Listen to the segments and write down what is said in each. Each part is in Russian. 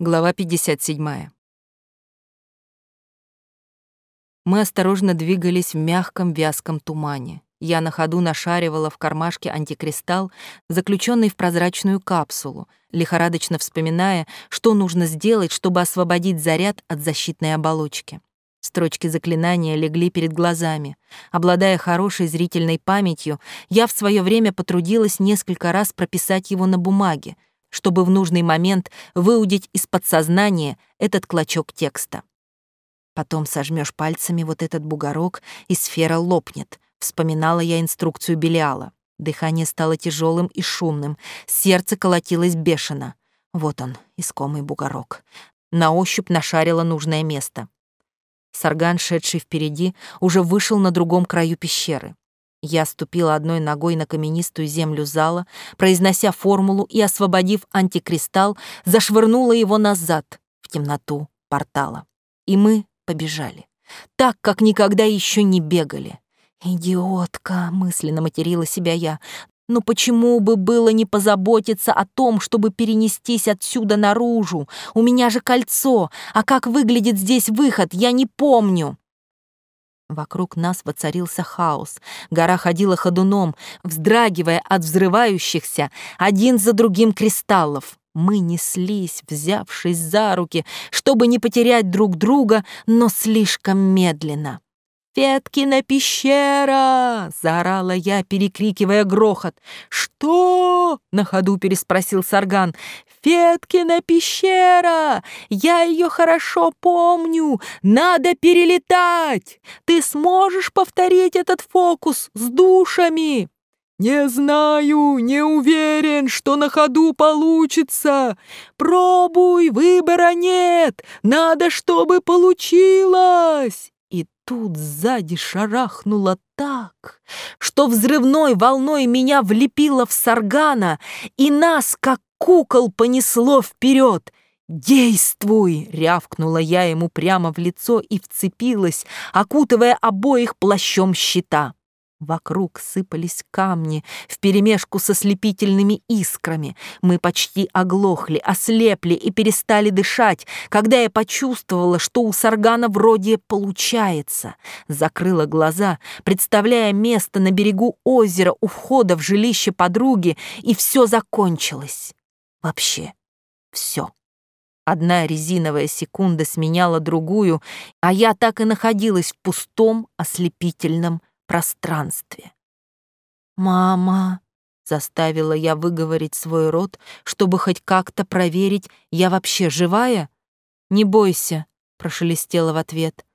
Глава 57. Мы осторожно двигались в мягком вязком тумане. Я на ходу нашаривала в кармашке антикристалл, заключенный в прозрачную капсулу, лихорадочно вспоминая, что нужно сделать, чтобы освободить заряд от защитной оболочки. Строчки заклинания легли перед глазами. Обладая хорошей зрительной памятью, я в свое время потрудилась несколько раз прописать его на бумаге — чтобы в нужный момент выудить из подсознания этот клочок текста. Потом сожмешь пальцами вот этот бугорок, и сфера лопнет. Вспоминала я инструкцию Белиала. Дыхание стало тяжелым и шумным, сердце колотилось бешено. Вот он, искомый бугорок. На ощупь нашарила нужное место. Сарган, шедший впереди, уже вышел на другом краю пещеры. Я ступила одной ногой на каменистую землю зала, произнося формулу и, освободив антикристалл, зашвырнула его назад, в темноту портала. И мы побежали. Так, как никогда еще не бегали. «Идиотка!» — мысленно материла себя я. «Но почему бы было не позаботиться о том, чтобы перенестись отсюда наружу? У меня же кольцо, а как выглядит здесь выход, я не помню!» Вокруг нас воцарился хаос. Гора ходила ходуном, вздрагивая от взрывающихся один за другим кристаллов. Мы неслись, взявшись за руки, чтобы не потерять друг друга, но слишком медленно. «Феткина пещера!» — заорала я, перекрикивая грохот. «Что?» — на ходу переспросил Сарган. «Феткина пещера! Я ее хорошо помню! Надо перелетать! Ты сможешь повторить этот фокус с душами?» «Не знаю, не уверен, что на ходу получится. Пробуй, выбора нет. Надо, чтобы получилось!» Тут сзади шарахнуло так, что взрывной волной меня влепило в саргана, и нас, как кукол, понесло вперед. «Действуй!» — рявкнула я ему прямо в лицо и вцепилась, окутывая обоих плащом щита. Вокруг сыпались камни вперемешку со слепительными искрами. Мы почти оглохли, ослепли и перестали дышать, когда я почувствовала, что у Саргана вроде получается. Закрыла глаза, представляя место на берегу озера у входа в жилище подруги, и все закончилось. Вообще все. Одна резиновая секунда сменяла другую, а я так и находилась в пустом ослепительном пространстве. «Мама!» — заставила я выговорить свой рот, чтобы хоть как-то проверить, я вообще живая? «Не бойся», — прошелестела в ответ.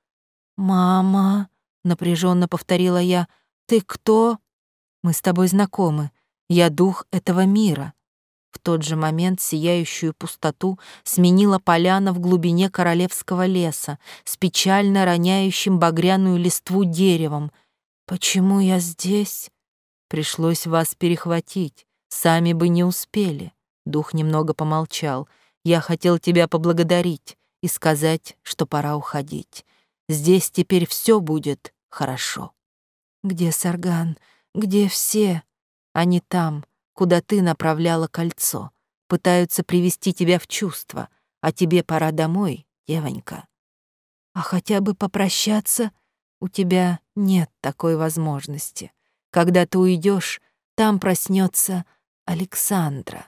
«Мама!» — напряженно повторила я. «Ты кто?» «Мы с тобой знакомы. Я дух этого мира». В тот же момент сияющую пустоту сменила поляна в глубине королевского леса с печально роняющим багряную листву деревом — «Почему я здесь?» «Пришлось вас перехватить. Сами бы не успели». Дух немного помолчал. «Я хотел тебя поблагодарить и сказать, что пора уходить. Здесь теперь все будет хорошо». «Где Сарган? Где все?» «Они там, куда ты направляла кольцо. Пытаются привести тебя в чувство, а тебе пора домой, девонька». «А хотя бы попрощаться?» У тебя нет такой возможности. Когда ты уйдешь, там проснется Александра.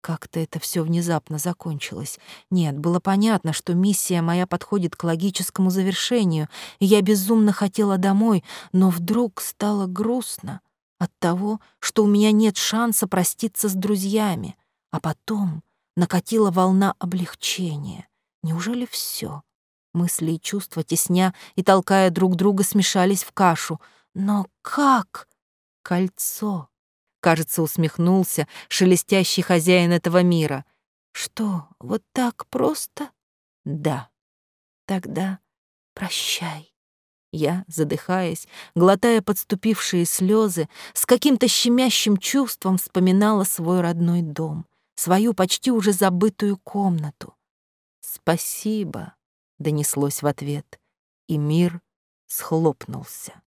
Как-то это все внезапно закончилось. Нет, было понятно, что миссия моя подходит к логическому завершению, и я безумно хотела домой, но вдруг стало грустно от того, что у меня нет шанса проститься с друзьями. А потом накатила волна облегчения. Неужели все? Мысли и чувства, тесня и толкая друг друга, смешались в кашу. Но как? Кольцо. Кажется, усмехнулся шелестящий хозяин этого мира. Что, вот так просто? Да. Тогда прощай. Я, задыхаясь, глотая подступившие слезы, с каким-то щемящим чувством вспоминала свой родной дом, свою почти уже забытую комнату. Спасибо, донеслось в ответ, и мир схлопнулся.